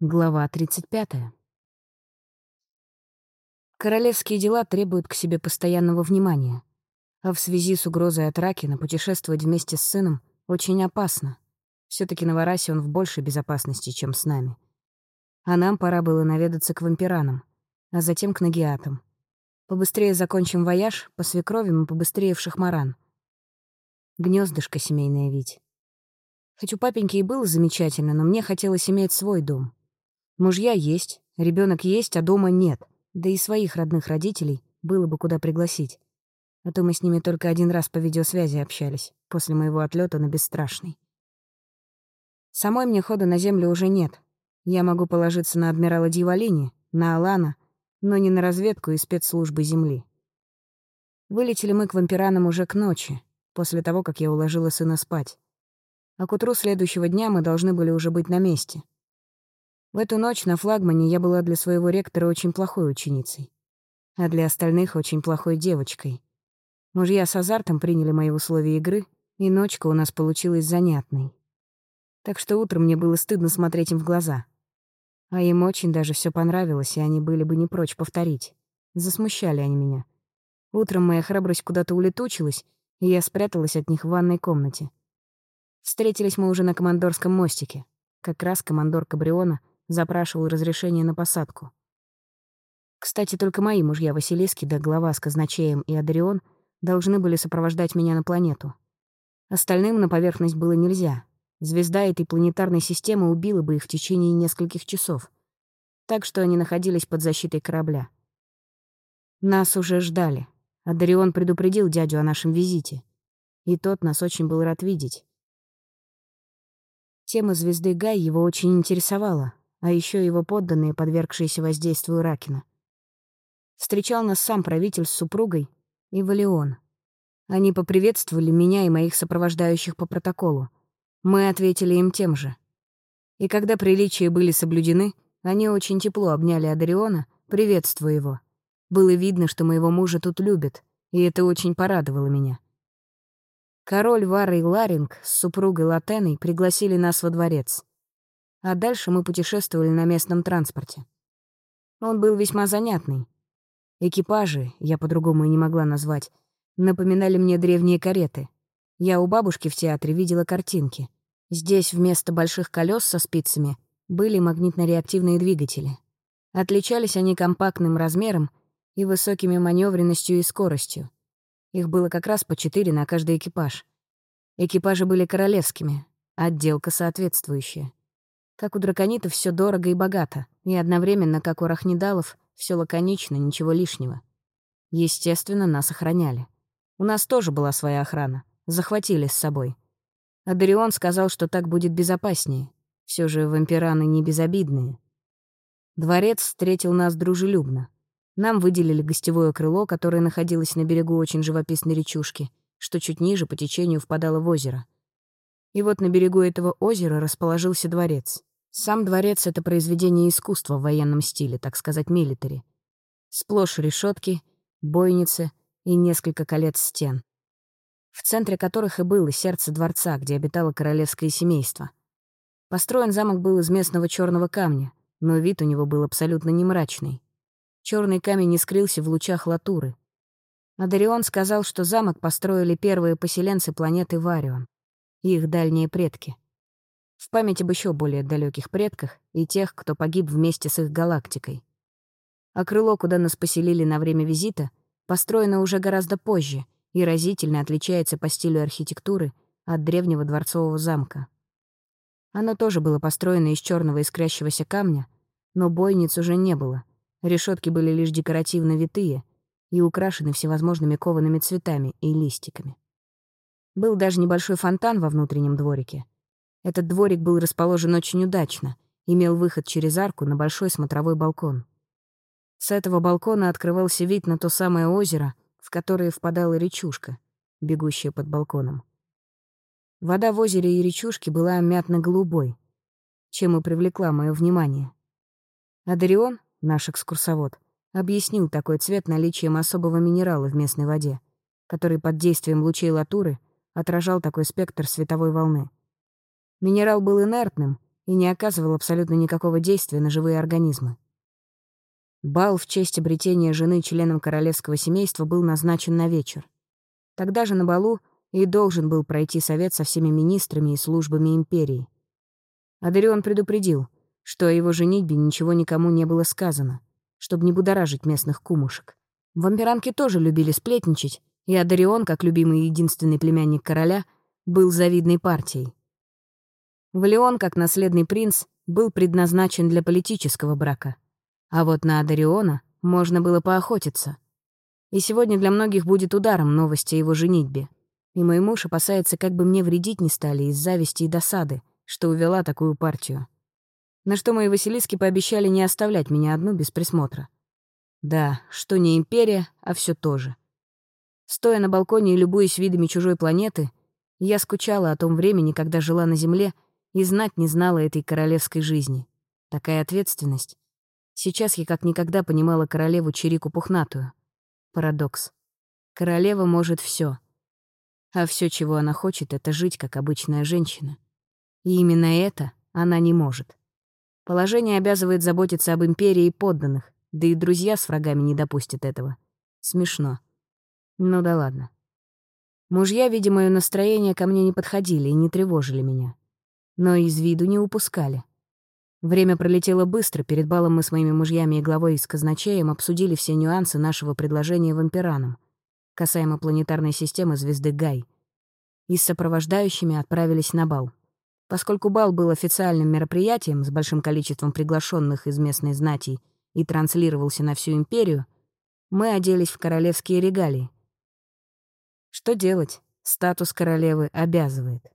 Глава 35. Королевские дела требуют к себе постоянного внимания. А в связи с угрозой от Ракина путешествовать вместе с сыном очень опасно. все таки на Варасе он в большей безопасности, чем с нами. А нам пора было наведаться к вампиранам, а затем к нагиатам. Побыстрее закончим вояж, по свекровям и побыстрее в Шахмаран. Гнездышко семейное ведь. Хоть у папеньки и было замечательно, но мне хотелось иметь свой дом. Мужья есть, ребенок есть, а дома нет. Да и своих родных родителей было бы куда пригласить. А то мы с ними только один раз по видеосвязи общались, после моего отлета на Бесстрашный. Самой мне хода на землю уже нет. Я могу положиться на адмирала Дьяволини, на Алана, но не на разведку и спецслужбы Земли. Вылетели мы к вампиранам уже к ночи, после того, как я уложила сына спать. А к утру следующего дня мы должны были уже быть на месте — в эту ночь на флагмане я была для своего ректора очень плохой ученицей, а для остальных очень плохой девочкой. Мужья с азартом приняли мои условия игры, и ночка у нас получилась занятной. Так что утром мне было стыдно смотреть им в глаза. А им очень даже все понравилось, и они были бы не прочь повторить. Засмущали они меня. Утром моя храбрость куда-то улетучилась, и я спряталась от них в ванной комнате. Встретились мы уже на командорском мостике. Как раз командор Кабриона — запрашивал разрешение на посадку. Кстати, только мои мужья Василиски, да глава с казначеем и Адрион должны были сопровождать меня на планету. Остальным на поверхность было нельзя. Звезда этой планетарной системы убила бы их в течение нескольких часов. Так что они находились под защитой корабля. Нас уже ждали. Адрион предупредил дядю о нашем визите. И тот нас очень был рад видеть. Тема звезды Гай его очень интересовала, а еще его подданные, подвергшиеся воздействию Ракина. Встречал нас сам правитель с супругой и Валион. Они поприветствовали меня и моих сопровождающих по протоколу. Мы ответили им тем же. И когда приличия были соблюдены, они очень тепло обняли Адариона, приветствуя его. Было видно, что моего мужа тут любят, и это очень порадовало меня. Король Вара и Ларинг с супругой Латеной пригласили нас во дворец а дальше мы путешествовали на местном транспорте. Он был весьма занятный. Экипажи, я по-другому и не могла назвать, напоминали мне древние кареты. Я у бабушки в театре видела картинки. Здесь вместо больших колес со спицами были магнитно-реактивные двигатели. Отличались они компактным размером и высокими маневренностью и скоростью. Их было как раз по четыре на каждый экипаж. Экипажи были королевскими, отделка соответствующая. Как у драконитов все дорого и богато, и одновременно, как у рахнидалов, все лаконично, ничего лишнего. Естественно, нас охраняли. У нас тоже была своя охрана. Захватили с собой. Адарион сказал, что так будет безопаснее. Все же вампираны не безобидные. Дворец встретил нас дружелюбно. Нам выделили гостевое крыло, которое находилось на берегу очень живописной речушки, что чуть ниже по течению впадало в озеро. И вот на берегу этого озера расположился дворец. Сам дворец — это произведение искусства в военном стиле, так сказать, милитари. Сплошь решетки, бойницы и несколько колец стен, в центре которых и было сердце дворца, где обитало королевское семейство. Построен замок был из местного черного камня, но вид у него был абсолютно не мрачный. Черный камень не скрылся в лучах латуры. Адарион сказал, что замок построили первые поселенцы планеты Варион, их дальние предки — в память об еще более далеких предках и тех, кто погиб вместе с их галактикой. А крыло, куда нас поселили на время визита, построено уже гораздо позже и разительно отличается по стилю архитектуры от древнего дворцового замка. Оно тоже было построено из черного искрящегося камня, но бойниц уже не было. Решетки были лишь декоративно витые и украшены всевозможными коваными цветами и листиками. Был даже небольшой фонтан во внутреннем дворике — этот дворик был расположен очень удачно, имел выход через арку на большой смотровой балкон. С этого балкона открывался вид на то самое озеро, в которое впадала речушка, бегущая под балконом. Вода в озере и речушке была мятно-голубой, чем и привлекла мое внимание. Адарион, наш экскурсовод, объяснил такой цвет наличием особого минерала в местной воде, который под действием лучей латуры отражал такой спектр световой волны. Минерал был инертным и не оказывал абсолютно никакого действия на живые организмы. Бал в честь обретения жены членом королевского семейства был назначен на вечер. Тогда же на балу и должен был пройти совет со всеми министрами и службами империи. Адарион предупредил, что о его женитьбе ничего никому не было сказано, чтобы не будоражить местных кумушек. Вампиранки тоже любили сплетничать, и Адарион, как любимый и единственный племянник короля, был завидной партией. Валион, как наследный принц, был предназначен для политического брака. А вот на Адариона можно было поохотиться. И сегодня для многих будет ударом новости о его женитьбе. И мой муж опасается, как бы мне вредить не стали из зависти и досады, что увела такую партию. На что мои Василиски пообещали не оставлять меня одну без присмотра. Да, что не империя, а все то же. Стоя на балконе и любуясь видами чужой планеты, я скучала о том времени, когда жила на Земле и знать не знала этой королевской жизни. Такая ответственность. Сейчас я как никогда понимала королеву Чирику Пухнатую. Парадокс. Королева может все, А все, чего она хочет, это жить, как обычная женщина. И именно это она не может. Положение обязывает заботиться об империи и подданных, да и друзья с врагами не допустят этого. Смешно. Ну да ладно. Мужья, видя моё настроение, ко мне не подходили и не тревожили меня. Но из виду не упускали. Время пролетело быстро, перед балом мы с моими мужьями и главой из казначеем обсудили все нюансы нашего предложения вампиранам, касаемо планетарной системы звезды Гай. И с сопровождающими отправились на бал. Поскольку бал был официальным мероприятием с большим количеством приглашенных из местной знати и транслировался на всю империю, мы оделись в королевские регалии, что делать? Статус королевы обязывает.